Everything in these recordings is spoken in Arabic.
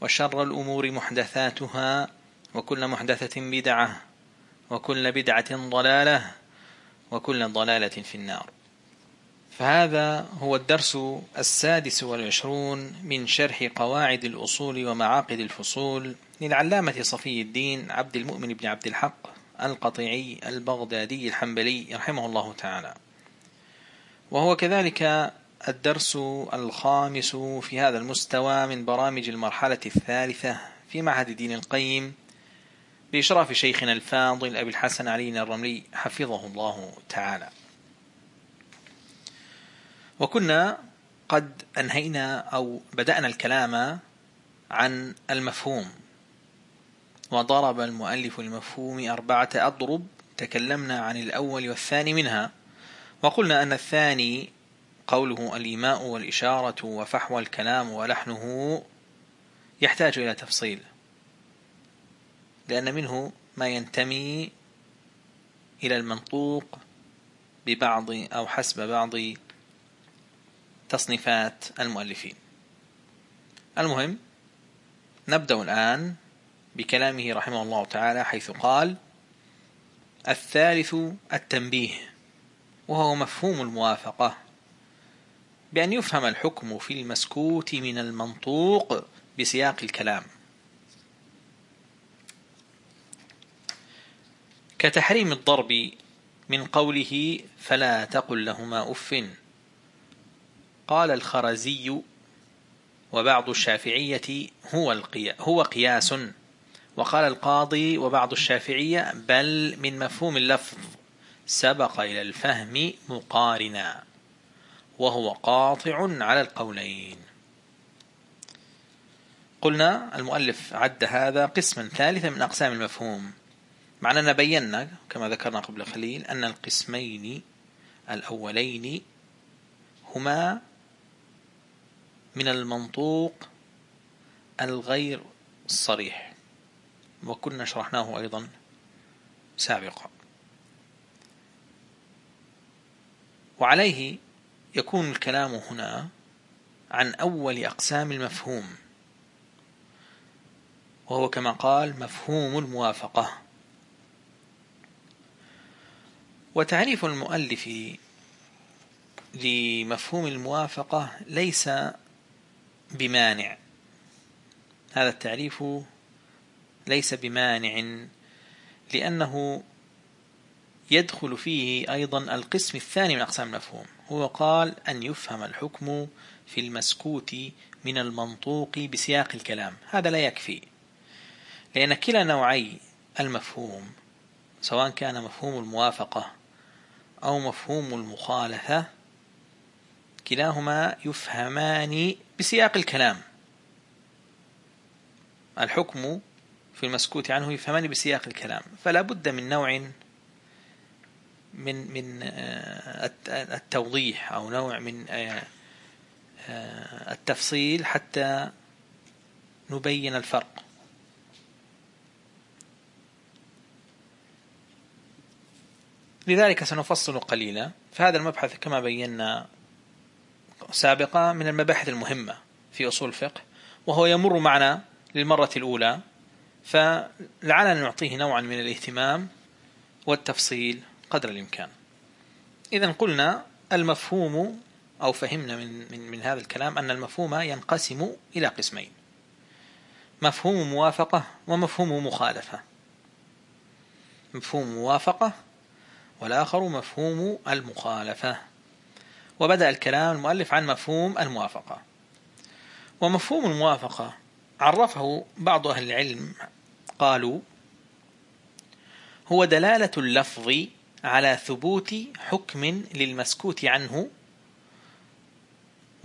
وشر الأمور محدثاتها وكل محدثة بدعة وكل بدعة ضلالة وكل ضلالة في النار. فهذا هو الدرس السادس والعشرون من شرح قواعد الأصول ومعاقد الفصول للعلامة صفي الدين عبد المؤمن بن عبد الحق القطيعي البغدادي الحنبلي رحمه الله تعالى. وهو كذلك الدرس الخامس في هذا المستوى من برامج المرحلة الثالثة في معهد دين القيم بإشراف شيخنا الفاضل أبي الحسن علي الرملي حفظه الله تعالى. وكنا قد أنهينا أو بدأنا الكلام عن المفهوم. وضرب المؤلف المفهوم أربعة أضرب تكلمنا عن الأول والثاني منها وقلنا أن الثاني قوله الإيماء والإشارة وفحوى الكلام ولحنه يحتاج إلى تفصيل. لأن منه ما ينتمي إلى المنطوق ببعض أو حسب بعض تصنيفات المؤلفين. المهم نبدأ الآن بكلامه رحمه الله تعالى حيث قال الثالث التنبيه وهو مفهوم الموافقة. بأن يفهم الحكم في المسكوت من المنطوق بسياق الكلام. كتحريم الضرب من قوله فلا تقل لهما أف. قال الخرزي وبعض الشافعية هو, القيا هو قياس. وقال القاضي وبعض الشافعية بل من مفهوم اللفظ سبق إلى الفهم مقارنا. وهو قاطع على القولين. قلنا المؤلف عد هذا قسما ثالثا من أقسام المفهوم. مع أننا بينا كما ذكرنا قبل قليل أن القسمين الأولين هما من المنطوق الغير الصريح وكنا شرحناه أيضا سابقا. وعليه يكون الكلام هنا عن أول أقسام المفهوم وهو كما قال مفهوم الموافقة. وتعريف المؤلف لمفهوم الموافقة ليس بمانع. هذا التعريف ليس بمانع لأنه يدخل فيه أيضا القسم الثاني من أقسام المفهوم. هو قال أن يفهم الحكم في المسكوت من المنطوق بسياق الكلام. هذا لا يكفي. لأن كلا نوعي المفهوم سواء كان مفهوم الموافقة أو مفهوم المخالفة كلاهما يفهمان بسياق الكلام. الحكم في المسكوت عنه يفهمان بسياق الكلام. فلا بد من نوع من من آه، التوضيح أو نوع من آه، آه، التفصيل حتى نبين الفرق. لذلك سنفصل قليلا. فهذا المبحث كما بينا سابقا من المباحث المهمة في أصول الفقه وهو يمر معنا للمرة الأولى. فلعلنا نعطيه نوعا من الاهتمام والتفصيل. قدر الإمكان. إذا قلنا المفهوم أو فهمنا من, من, من هذا الكلام أن المفهوم ينقسم إلى قسمين. مفهوم موافقة ومفهوم مخالفة. مفهوم موافقة والآخر مفهوم المخالفة. وبدأ الكلام المؤلف عن مفهوم الموافقة. ومفهوم الموافقة عرفه بعض أهل العلم قالوا هو دلالة اللفظ على ثبوت حكم للمسكوت عنه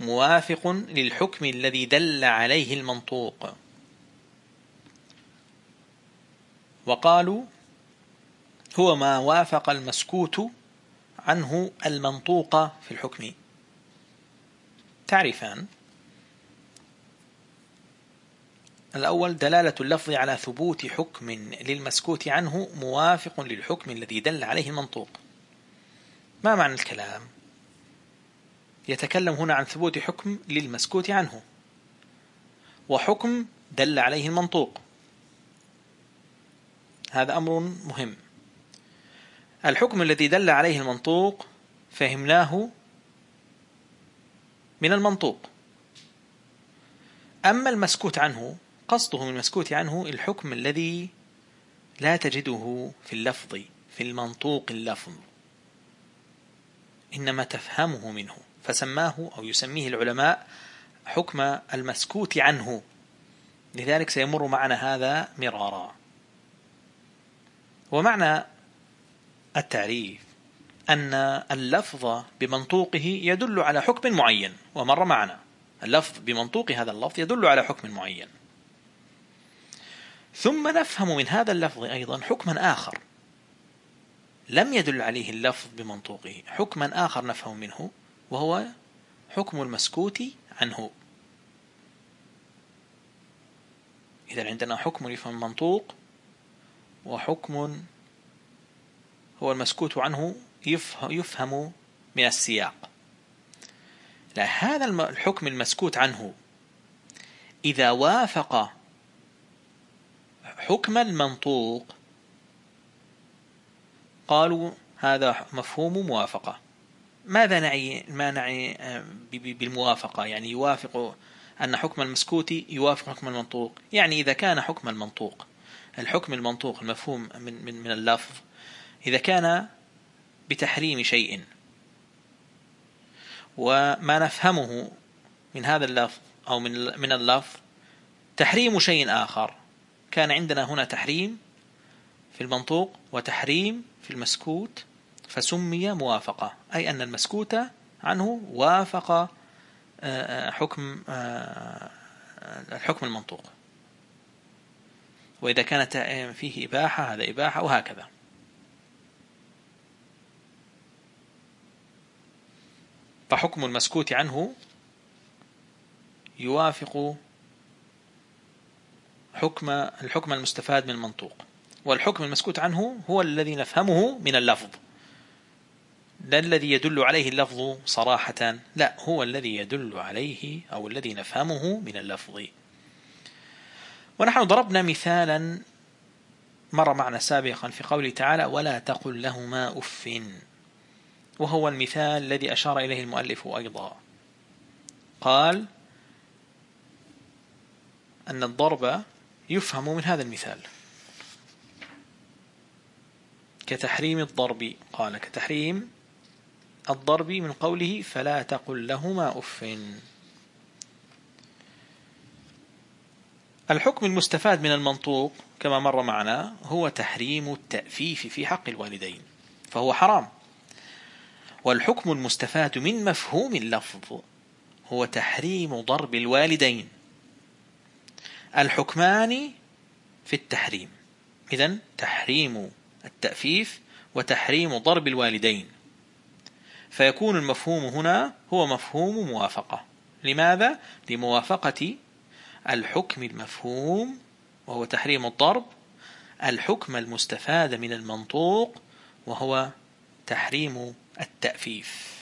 موافق للحكم الذي دل عليه المنطوق. وقالوا هو ما وافق المسكوت عنه المنطوق في الحكم. تعرفان الأول دلالة اللفظ على ثبوت حكم للمسكوت عنه موافق للحكم الذي دل عليه المنطوق. ما معنى الكلام؟ يتكلم هنا عن ثبوت حكم للمسكوت عنه وحكم دل عليه المنطوق. هذا أمر مهم. الحكم الذي دل عليه المنطوق فهمناه من المنطوق. أما المسكوت عنه قصده من المسكوت عنه الحكم الذي لا تجده في اللفظ في المنطوق اللفظ. إنما تفهمه منه فسماه أو يسميه العلماء حكم المسكوت عنه. لذلك سيمر معنا هذا مرارا. ومعنى التعريف أن اللفظ بمنطوقه يدل على حكم معين. ومر معنا اللفظ بمنطوق هذا اللفظ يدل على حكم معين. ثم نفهم من هذا اللفظ أيضا حكما آخر. لم يدل عليه اللفظ بمنطوقه. حكما آخر نفهم منه وهو حكم المسكوت عنه. إذا عندنا حكم يفهم المنطوق وحكم هو المسكوت عنه يفهم من السياق. لا هذا الحكم المسكوت عنه إذا وافق حكم المنطوق قالوا هذا مفهوم موافقة. ماذا نعي ما نعي آه، بالموافقة؟ يعني يوافق أن حكم المسكوت يوافق حكم المنطوق. يعني إذا كان حكم المنطوق الحكم المنطوق المفهوم من من من اللفظ إذا كان بتحريم شيء. وما نفهمه من هذا اللفظ أو من من اللفظ تحريم شيء آخر. كان عندنا هنا تحريم في المنطوق وتحريم في المسكوت فسمي موافقة أي أن المسكوت عنه وافق آه، آه، حكم آه، الحكم المنطوق. وإذا كانت فيه إباحة هذا إباحة وهكذا. فحكم المسكوت عنه يوافق حكم الحكم المستفاد من المنطوق. والحكم المسكوت عنه هو الذي نفهمه من اللفظ. لا الذي يدل عليه اللفظ صراحة. لا هو الذي يدل عليه أو الذي نفهمه من اللفظ. ونحن ضربنا مثالا مر معنا سابقا في قوله تعالى ولا تقل لهما أف وهو المثال الذي أشار إليه المؤلف أيضا. قال أن الضرب يفهم من هذا المثال. كتحريم الضرب قال كتحريم الضرب من قوله فلا تقل لهما أف. الحكم المستفاد من المنطوق كما مر معنا هو تحريم التأفيف في حق الوالدين فهو حرام. والحكم المستفاد من مفهوم اللفظ هو تحريم ضرب الوالدين. الحكمان في التحريم. إذن تحريم التأفيف وتحريم ضرب الوالدين. فيكون المفهوم هنا هو مفهوم موافقة. لماذا؟ لموافقة الحكم المفهوم وهو تحريم الضرب الحكم المستفاد من المنطوق وهو تحريم التأفيف.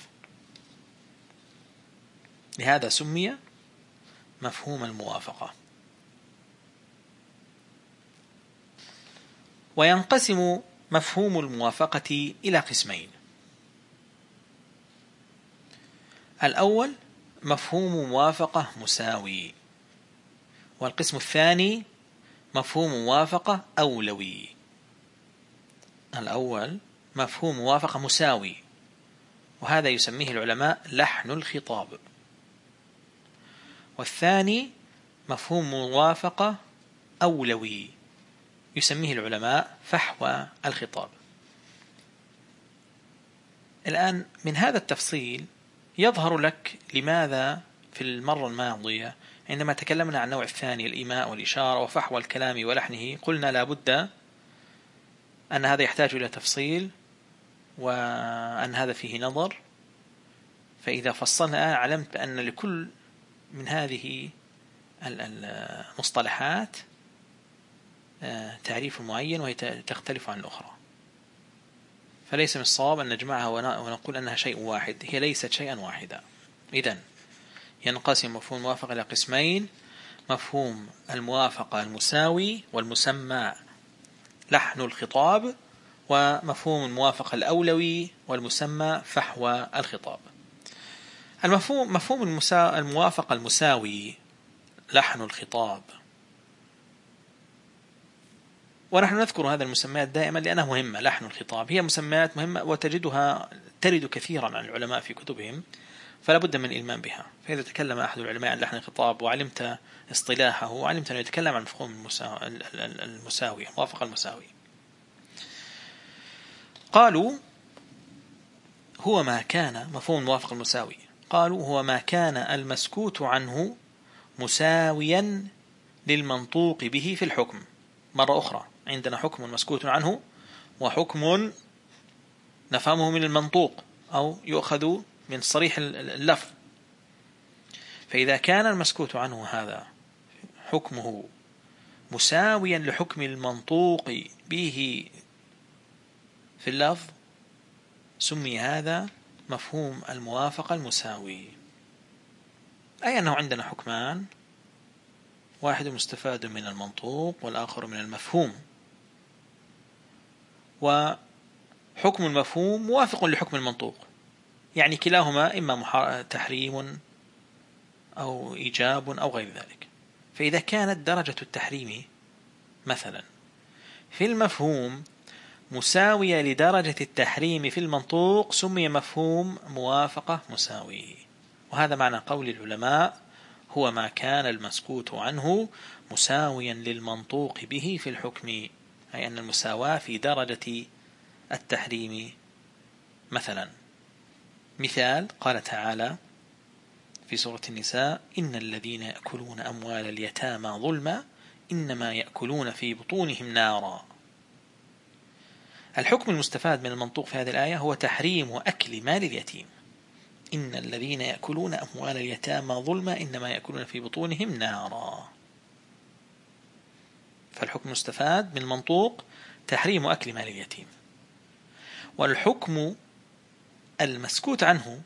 لهذا سمي مفهوم الموافقة. وينقسم مفهوم الموافقة إلى قسمين. الأول مفهوم موافقة مساوي والقسم الثاني مفهوم موافقة أولوي. الأول مفهوم موافقة مساوي وهذا يسميه العلماء لحن الخطاب. والثاني مفهوم موافقة أولوي. يسميه العلماء فحوى الخطاب. الآن من هذا التفصيل يظهر لك لماذا في المرة الماضية عندما تكلمنا عن النوع الثاني الإيماء والإشارة وفحوى الكلام ولحنه قلنا لا بد أن هذا يحتاج إلى تفصيل وأن هذا فيه نظر. فإذا فصلنا علمت بأن لكل من هذه المصطلحات تعريف معين وهي تختلف عن الأخرى. فليس من الصواب أن نجمعها ونقول أنها شيء واحد. هي ليست شيئا واحدا إذن ينقسم مفهوم الموافقة إلى قسمين. مفهوم الموافقة المساوي والمسمى لحن الخطاب ومفهوم الموافقة الأولوي والمسمى فحوى الخطاب. المفهوم مفهوم المسا... الموافقة المساوي لحن الخطاب ونحن نذكر هذا المسميات دائما لأنها مهمة لحن الخطاب. هي مسميات مهمة وتجدها ترد كثيرا عن العلماء في كتبهم فلا بد من الإلمام بها. فإذا تكلم أحد العلماء عن لحن الخطاب وعلمت اصطلاحه وعلمت أنه يتكلم عن مفهوم المساوي موافق المساوي قالوا هو ما كان مفهوم الموافق المساوي قالوا هو ما كان المسكوت عنه مساويا للمنطوق به في الحكم. مرة أخرى. عندنا حكم مسكوت عنه وحكم نفهمه من المنطوق أو يؤخذ من صريح اللفظ. فإذا كان المسكوت عنه هذا حكمه مساويا لحكم المنطوق به في اللفظ سمي هذا مفهوم الموافقة المساوي. أي أنه عندنا حكمان واحد مستفاد من المنطوق والآخر من المفهوم. وحكم المفهوم موافق لحكم المنطوق. يعني كلاهما إما تحريم أو إيجاب أو غير ذلك. فإذا كانت درجة التحريم مثلا في المفهوم مساوية لدرجة التحريم في المنطوق سمي مفهوم موافقة مساوي. وهذا معنى قول العلماء هو ما كان المسكوت عنه مساويا للمنطوق به في الحكم. أي أن المساواة في درجة التحريم مثلا. مثال قال تعالى في سورة النساء إن الذين يأكلون أموال اليتامى ظلما إنما يأكلون في بطونهم نارا. الحكم المستفاد من المنطوق في هذه الآية هو تحريم أكل مال اليتيم. إن الذين يأكلون أموال اليتامى ظلما إنما يأكلون في بطونهم نارا. فالحكم المستفاد من المنطوق تحريم أكل مال اليتيم. والحكم المسكوت عنه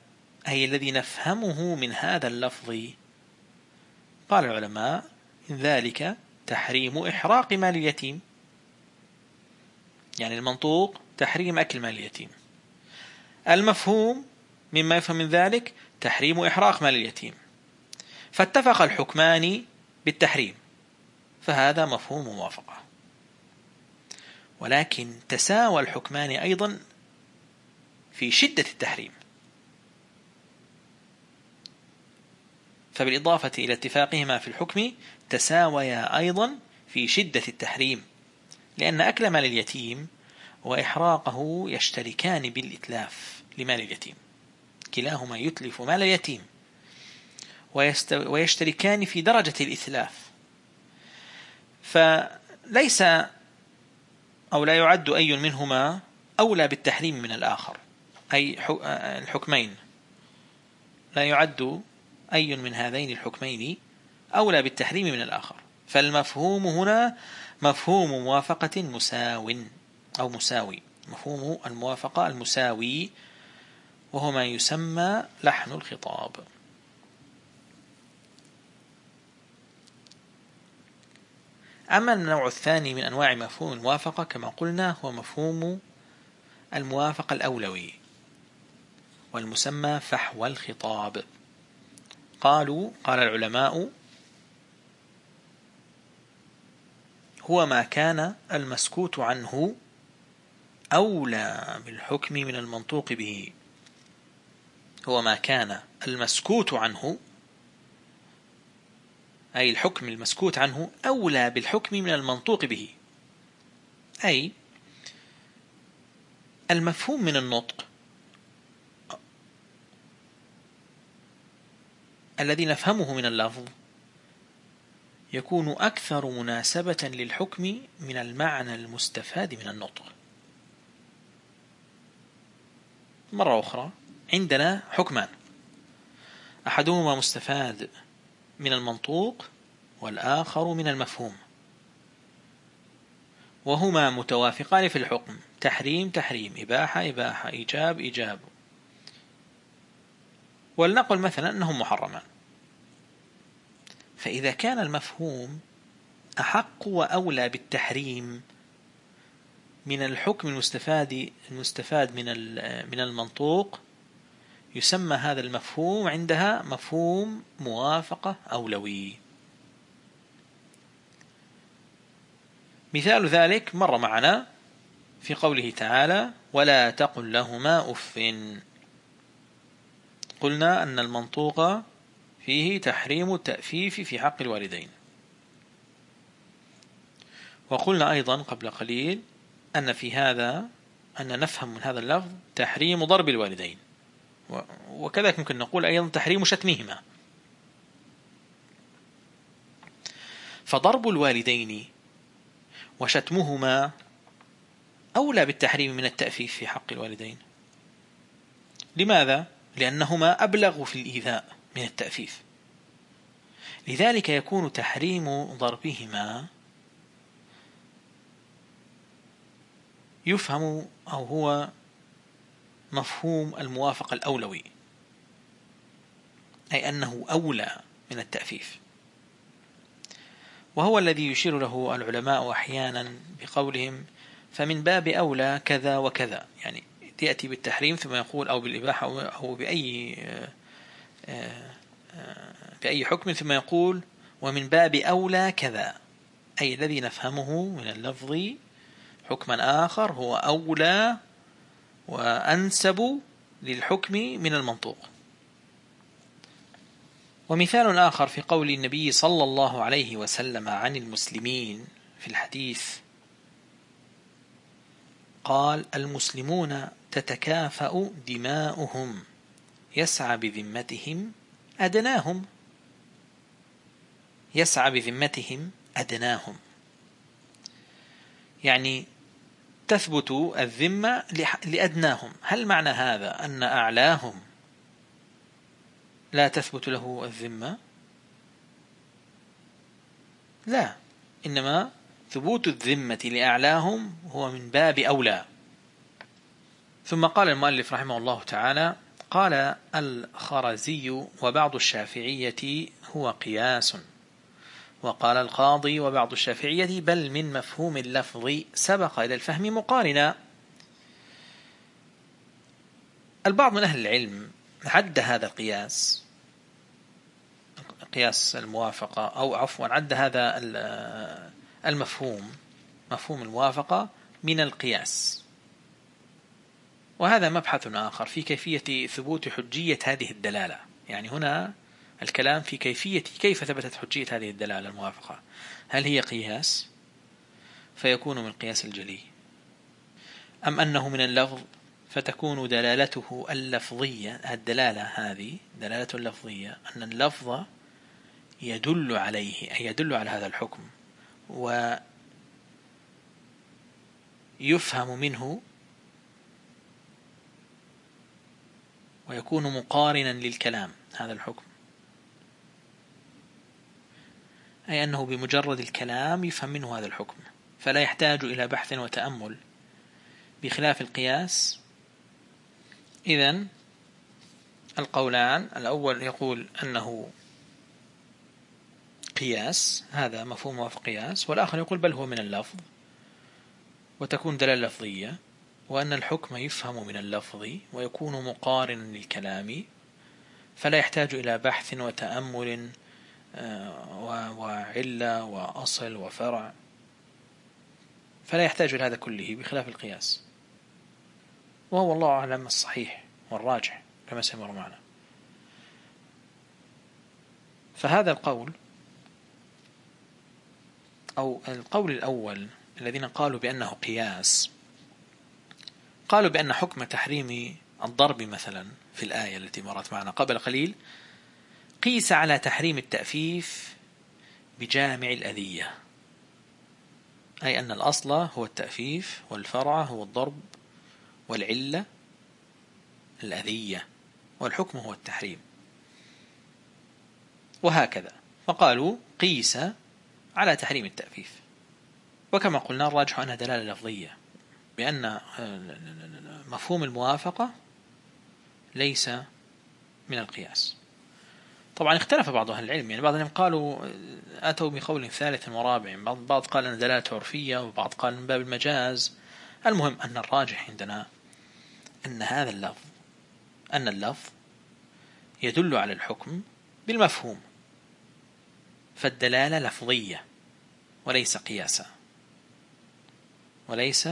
أي الذي نفهمه من هذا اللفظ قال العلماء إن ذلك تحريم إحراق مال اليتيم. يعني المنطوق تحريم أكل مال اليتيم. المفهوم مما يفهم من ذلك تحريم إحراق مال اليتيم. فاتفق الحكمان بالتحريم. فهذا مفهوم موافقة. ولكن تساوى الحكمان أيضا في شدة التحريم. فبالإضافة إلى اتفاقهما في الحكم تساويا أيضا في شدة التحريم لأن أكل مال اليتيم وإحراقه يشتركان بالإتلاف لمال اليتيم. كلاهما يتلف مال اليتيم ويشتركان في درجة الإتلاف. فليس أو لا يعد أي منهما أولى بالتحريم من الآخر أي الحكمين. لا يعد أي من هذين الحكمين أولى بالتحريم من الآخر. فالمفهوم هنا مفهوم موافقة مساو أو مساوي. مفهوم الموافقة المساوي وهو ما يسمى لحن الخطاب. أما النوع الثاني من أنواع مفهوم الموافقة كما قلنا هو مفهوم الموافقة الأولوي والمسمى فحوى الخطاب. قالوا قال العلماء هو ما كان المسكوت عنه أولى بالحكم من المنطوق به. هو ما كان المسكوت عنه أي الحكم المسكوت عنه أولى بالحكم من المنطوق به. أي المفهوم من النطق الذي نفهمه من اللفظ يكون أكثر مناسبة للحكم من المعنى المستفاد من النطق. مرة أخرى عندنا حكمان. أحدهما مستفاد من المنطوق والآخر من المفهوم. وهما متوافقان في الحكم. تحريم تحريم. إباحة إباحة. إيجاب إيجاب. ولنقل مثلا أنهم محرمان. فإذا كان المفهوم أحق وأولى بالتحريم من الحكم المستفاد المستفاد من من المنطوق يسمى هذا المفهوم عندها مفهوم موافقة أولوي. مثال ذلك مر معنا في قوله تعالى ولا تقل لهما أف قلنا أن المنطوق فيه تحريم التأفيف في حق الوالدين. وقلنا أيضا قبل قليل أن في هذا أن نفهم من هذا اللفظ تحريم ضرب الوالدين. وكذلك ممكن نقول أيضا تحريم شتمهما. فضرب الوالدين وشتمهما أولى بالتحريم من التأفيف في حق الوالدين. لماذا؟ لأنهما أبلغ في الإيذاء من التأفيف. لذلك يكون تحريم ضربهما يفهم أو هو مفهوم الموافقة الأولوي أي أنه أولى من التأفيف. وهو الذي يشير له العلماء أحيانا بقولهم فمن باب أولى كذا وكذا. يعني يأتي بالتحريم ثم يقول أو بالإباحة أو بأي آه، آه، بأي حكم ثم يقول ومن باب أولى كذا. أي الذي نفهمه من اللفظ حكما آخر هو أولى وأنسب للحكم من المنطوق. ومثال آخر في قول النبي صلى الله عليه وسلم عن المسلمين في الحديث قال المسلمون تتكافأ دماؤهم يسعى بذمتهم أدناهم. يسعى بذمتهم أدناهم. يعني تثبت الذمة لأدناهم. هل معنى هذا أن أعلاهم لا تثبت له الذمة لا. إنما ثبوت الذمة لأعلاهم هو من باب أولى. ثم قال المؤلف رحمه الله تعالى قال الخرزي وبعض الشافعية هو قياس. وقال القاضي وبعض الشافعية بل من مفهوم اللفظ سبق إلى الفهم مقارنا. البعض من أهل العلم عد هذا القياس قياس الموافقة أو عفوا عد هذا المفهوم مفهوم الموافقة من القياس. وهذا مبحث آخر في كيفية ثبوت حجية هذه الدلالة. يعني هنا الكلام في كيفية كيف ثبتت حجية هذه الدلالة الموافقة؟ هل هي قياس؟ فيكون من قياس الجلي. أم أنه من اللفظ فتكون دلالته اللفظية الدلالة هذه دلالة اللفظية أن اللفظ يدل عليه أي يدل على هذا الحكم ويفهم منه ويكون مقارنا للكلام هذا الحكم. أي أنه بمجرد الكلام يفهم منه هذا الحكم فلا يحتاج إلى بحث وتأمل بخلاف القياس. إذن القولان الأول يقول أنه قياس هذا مفهوم موافق قياس والآخر يقول بل هو من اللفظ وتكون دلالة لفظية وأن الحكم يفهم من اللفظ ويكون مقارنا للكلام فلا يحتاج إلى بحث وتأمل وعلة وأصل وفرع. فلا يحتاج إلى هذا كله بخلاف القياس. وهو الله أعلم الصحيح والراجح كما سيمر معنا. فهذا القول أو القول الأول الذين قالوا بأنه قياس قالوا بأن حكم تحريم الضرب مثلا في الآية التي مرت معنا قبل قليل قيس على تحريم التأفيف بجامع الأذية. أي أن الأصل هو التأفيف والفرع هو الضرب والعلة الأذية والحكم هو التحريم. وهكذا. فقالوا قيس على تحريم التأفيف. وكما قلنا الراجح أنها دلالة لفظية بأن مفهوم الموافقة ليس من القياس. طبعا اختلف بعض أهل العلم يعني بعضهم قالوا أتوا بقول ثالث ورابع بعض قال أن دلالة عرفية وبعض قال من باب المجاز. المهم أن الراجح عندنا أن هذا اللفظ أن اللفظ يدل على الحكم بالمفهوم فالدلالة لفظية وليس قياسا. وليس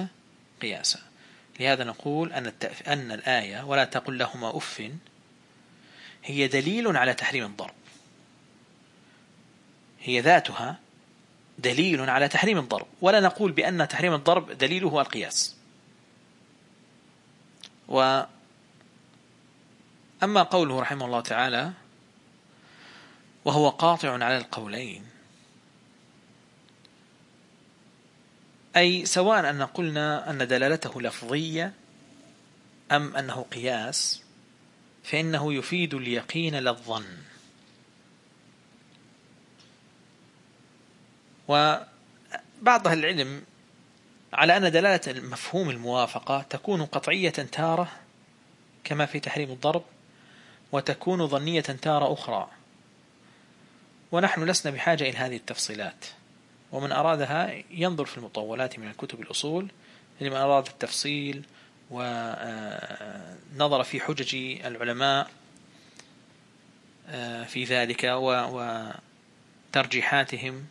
قياسا. لهذا نقول أن, أن الآية ولا تقل لهما أف هي دليل على تحريم الضرب. هي ذاتها دليل على تحريم الضرب. ولا نقول بأن تحريم الضرب دليله القياس. و أما قوله رحمه الله تعالى وهو قاطع على القولين أي سواء أن قلنا أن دلالته لفظية أم أنه قياس فإنه يفيد اليقين للظن. وبعض أهل العلم على أن دلالة مفهوم الموافقة تكون قطعية تارة كما في تحريم الضرب وتكون ظنية تارة أخرى. ونحن لسنا بحاجة إلى هذه التفصيلات. ومن أرادها ينظر في المطولات من الكتب الأصول لمن أراد التفصيل ونظر في حجج العلماء آه، في ذلك وترجيحاتهم.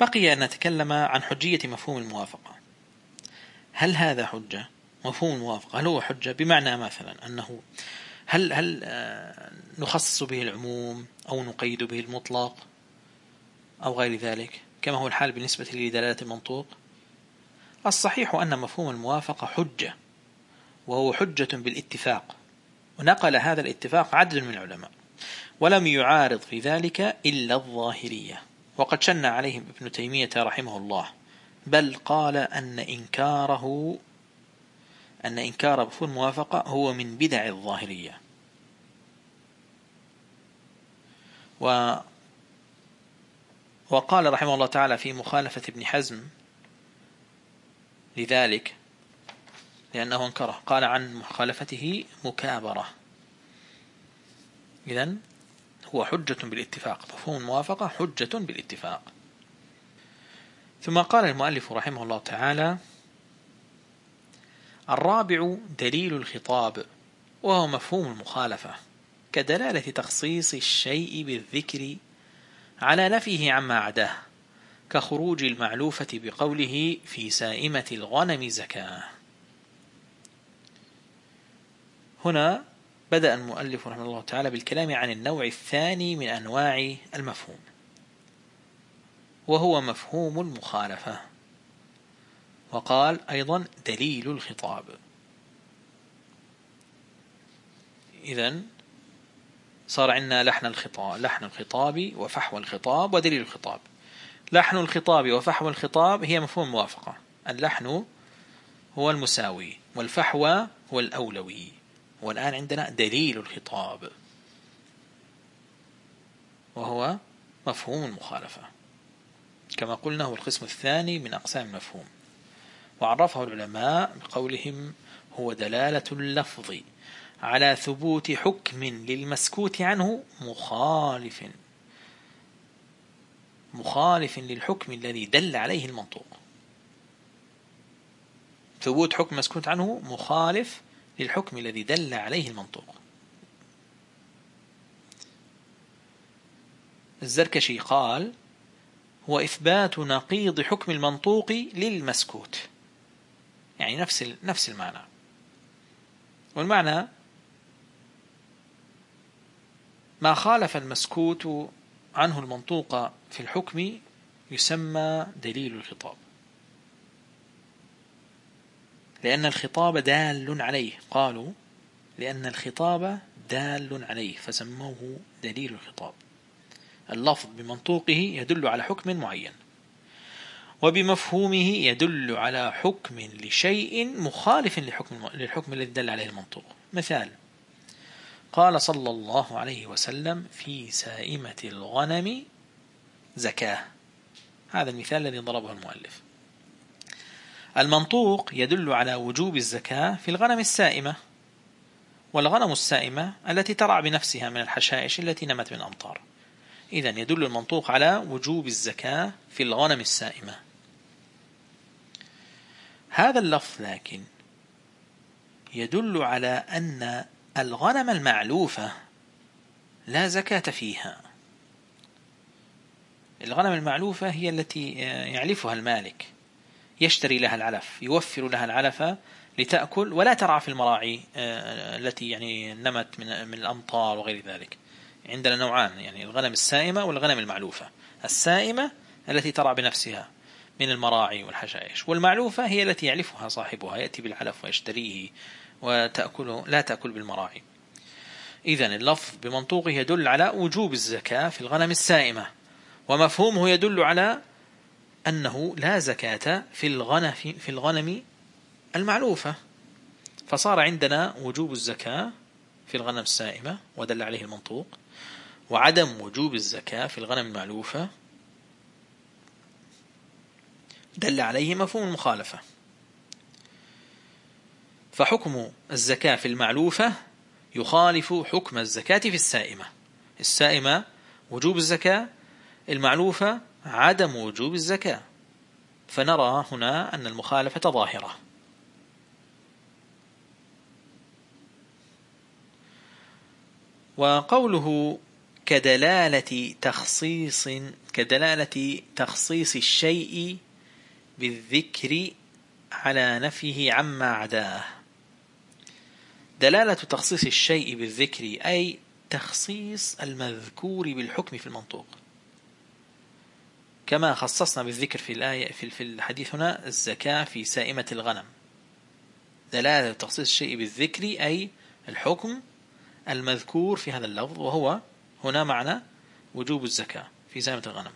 بقي أن نتكلم عن حجية مفهوم الموافقة. هل هذا حجة؟ مفهوم الموافقة. هل هو حجة؟ بمعنى مثلا أنه هل هل آه، نخصص به العموم أو نقيد به المطلق أو غير ذلك؟ كما هو الحال بالنسبة لدلالة المنطوق. الصحيح أن مفهوم الموافقة حجة وهو حجة بالاتفاق ونقل هذا الاتفاق عدد من العلماء ولم يعارض في ذلك إلا الظاهرية. وقد شن عليهم ابن تيمية رحمه الله بل قال أن إنكاره أن إنكار مفهوم الموافقة هو من بدع الظاهرية. و وقال رحمه الله تعالى في مخالفة ابن حزم لذلك لأنه انكره. قال عن مخالفته مكابرة. إذن هو حجة بالاتفاق. مفهوم الموافقة؟ حجة بالاتفاق. ثم قال المؤلف رحمه الله تعالى الرابع دليل الخطاب وهو مفهوم المخالفة كدلالة تخصيص الشيء بالذكر على نفيه عما عداه. كخروج المعلوفة بقوله في سائمة الغنم زكاة. هنا بدأ المؤلف رحمه الله تعالى بالكلام عن النوع الثاني من أنواع المفهوم وهو مفهوم المخالفة وقال أيضا دليل الخطاب. إذن صار عندنا لحن الخطاب لحن الخطاب وفحوى الخطاب ودليل الخطاب. لحن الخطاب وفحوى الخطاب هي مفهوم موافقة. اللحن هو المساوي والفحوى هو الأولوي. والآن عندنا دليل الخطاب. وهو مفهوم المخالفة. كما قلنا هو القسم الثاني من أقسام المفهوم. وعرفه العلماء بقولهم هو دلالة اللفظ على ثبوت حكم للمسكوت عنه مخالف. مخالف للحكم الذي دل عليه المنطوق. ثبوت حكم مسكوت عنه مخالف للحكم الذي دل عليه المنطوق. الزركشي قال هو إثبات نقيض حكم المنطوق للمسكوت. يعني نفس نفس المعنى. والمعنى ما خالف المسكوت عنه المنطوق في الحكم يسمى دليل الخطاب. لأن الخطاب دال عليه. قالوا لأن الخطاب دال عليه فسموه دليل الخطاب. اللفظ بمنطوقه يدل على حكم معين وبمفهومه يدل على حكم لشيء مخالف لحكم, للحكم الذي دل عليه المنطوق. مثال قال صلى الله عليه وسلم في سائمة الغنم زكاة. هذا المثال الذي ضربه المؤلف. المنطوق يدل على وجوب الزكاة في الغنم السائمة والغنم السائمة التي ترعى بنفسها من الحشائش التي نمت من أمطار. إذا يدل المنطوق على وجوب الزكاة في الغنم السائمة. هذا اللفظ لكن يدل على أن الغنم المعلوفة لا زكاة فيها. الغنم المعلوفة هي التي يعلفها المالك يشتري لها العلف يوفر لها العلف لتأكل ولا ترعى في المراعي آه، التي يعني نمت من من الأمطار وغير ذلك. عندنا نوعان يعني الغنم السائمة والغنم المعلوفة. السائمة التي ترعى بنفسها من المراعي والحشائش والمعلوفة هي التي يعلفها صاحبها يأتي بالعلف ويشتريه وتأكله لا تأكل بالمراعي إذا اللفظ بمنطوقه يدل على وجوب الزكاة في الغنم السائمة ومفهومه يدل على أنه لا زكاة في الغنم في الغنم المعلوفة فصار عندنا وجوب الزكاة في الغنم السائمة ودل عليه المنطوق وعدم وجوب الزكاة في الغنم المعلوفة دل عليه مفهوم المخالفة. فحكم الزكاة في المعلوفة يخالف حكم الزكاة في السائمة. السائمة وجوب الزكاة المعلوفة عدم وجوب الزكاة. فنرى هنا أن المخالفة ظاهرة. وقوله كدلالة تخصيص كدلالة تخصيص الشيء بالذكر على نفيه عما عداه. دلالة تخصيص الشيء بالذكر أي تخصيص المذكور بالحكم في المنطوق. كما خصصنا بالذكر في الآية في الحديث هنا الزكاة في سائمة الغنم. دلالة تخصيص الشيء بالذكر أي الحكم المذكور في هذا اللفظ وهو هنا معنى وجوب الزكاة في سائمة الغنم.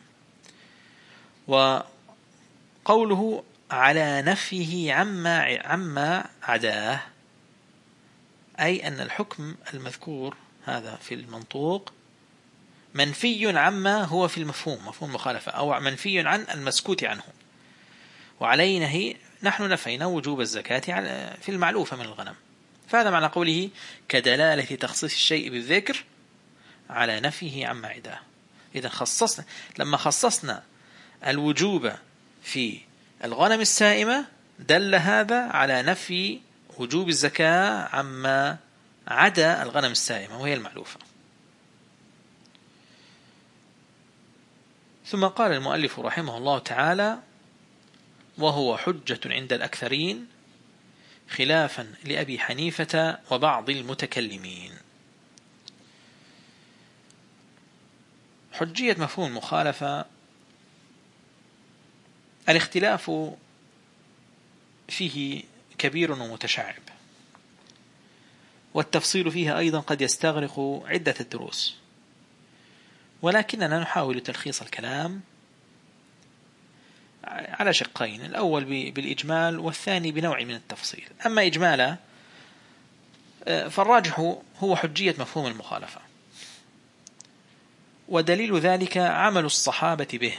وقوله على نفيه عما عما عداه أي أن الحكم المذكور هذا في المنطوق منفي عما هو في المفهوم مفهوم المخالفة أو منفي عن المسكوت عنه. وعلينا هي نحن نفينا وجوب الزكاة في المعلوفة من الغنم. فهذا معنى قوله كدلالة تخصيص الشيء بالذكر على نفيه عما عداه. إذا خصصنا لما خصصنا الوجوب في الغنم السائمة دل هذا على نفي وجوب الزكاة عما عدا الغنم السائمة وهي المعلوفة ثم قال المؤلف رحمه الله تعالى وهو حجة عند الأكثرين خلافا لأبي حنيفة وبعض المتكلمين. حجية مفهوم المخالفة الاختلاف فيه كبير ومتشعب. والتفصيل فيها أيضا قد يستغرق عدة الدروس. ولكننا نحاول تلخيص الكلام على شقين الأول بالإجمال والثاني بنوع من التفصيل. أما إجمالا فالراجح هو حجية مفهوم المخالفة. ودليل ذلك عمل الصحابة به.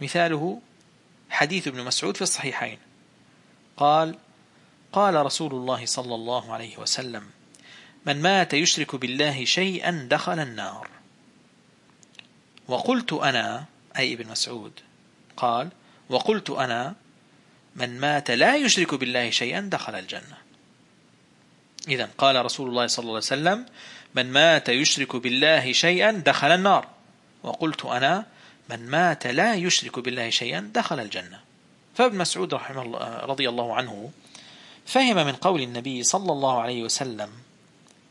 مثاله حديث ابن مسعود في الصحيحين. قال قال رسول الله صلى الله عليه وسلم من مات يشرك بالله شيئا دخل النار. وقلت أنا أي ابن مسعود قال وقلت أنا من مات لا يشرك بالله شيئا دخل الجنة. إذا قال رسول الله صلى الله عليه وسلم من مات يشرك بالله شيئا دخل النار. وقلت أنا من مات لا يشرك بالله شيئا دخل الجنة. فابن مسعود رحمه الله رضي الله عنه فهم من قول النبي صلى الله عليه وسلم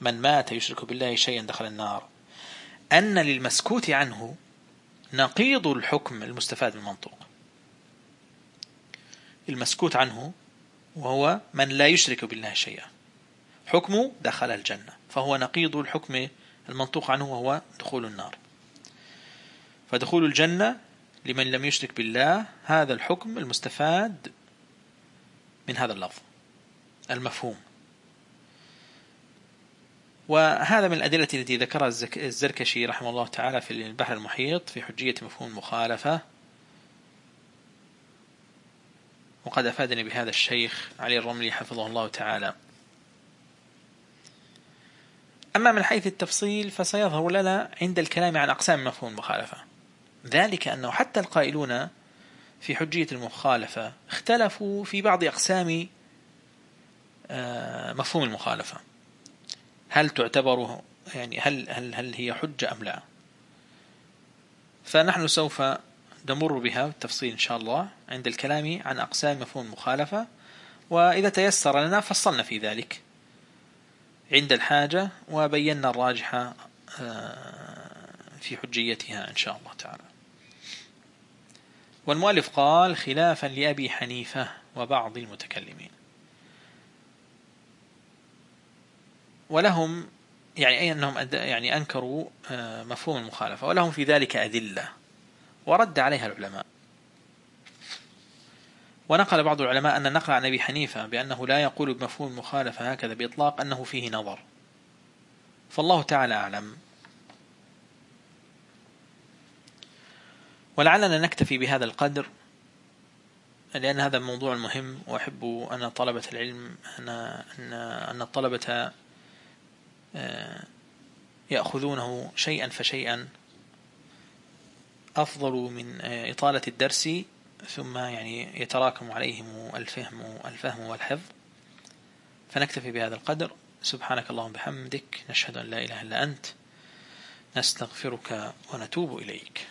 من مات يشرك بالله شيئا دخل النار. أن للمسكوت عنه نقيض الحكم المستفاد من المنطوق. المسكوت عنه وهو من لا يشرك بالله شيئا. حكمه دخل الجنة فهو نقيض الحكم المنطوق عنه وهو دخول النار. فدخول الجنة لمن لم يشرك بالله هذا الحكم المستفاد من هذا اللفظ المفهوم. وهذا من الأدلة التي ذكرها الزركشي رحمه الله تعالى في البحر المحيط في حجية مفهوم المخالفة. وقد أفادني بهذا الشيخ علي الرملي حفظه الله تعالى. أما من حيث التفصيل فسيظهر لنا عند الكلام عن أقسام مفهوم المخالفة. ذلك أنه حتى القائلون في حجية المخالفة اختلفوا في بعض أقسام آه، مفهوم المخالفة. هل تعتبر يعني هل هل هل هي حجة أم لا؟ فنحن سوف نمر بها بالتفصيل إن شاء الله عند الكلام عن أقسام مفهوم المخالفة وإذا تيسر لنا فصلنا في ذلك. عند الحاجة وبينا الراجح آه، في حجيتها إن شاء الله تعالى. والمؤلف قال خلافا لأبي حنيفة وبعض المتكلمين. ولهم يعني أي أنهم يعني أنكروا آه، مفهوم المخالفة ولهم في ذلك أدلة ورد عليها العلماء. ونقل بعض العلماء أن النقل عن أبي حنيفة بأنه لا يقول بمفهوم المخالفة هكذا بإطلاق أنه فيه نظر. فالله تعالى أعلم. ولعلنا نكتفي بهذا القدر لأن هذا موضوع مهم وأحب أن طلبة العلم أن أن الطلبة آه، يأخذونه شيئا فشيئا. أفضل من آه، إطالة الدرس ثم يعني يتراكم عليهم الفهم الفهم والحفظ. فنكتفي بهذا القدر. سبحانك اللهم بحمدك. نشهد أن لا إله إلا أنت. نستغفرك ونتوب إليك.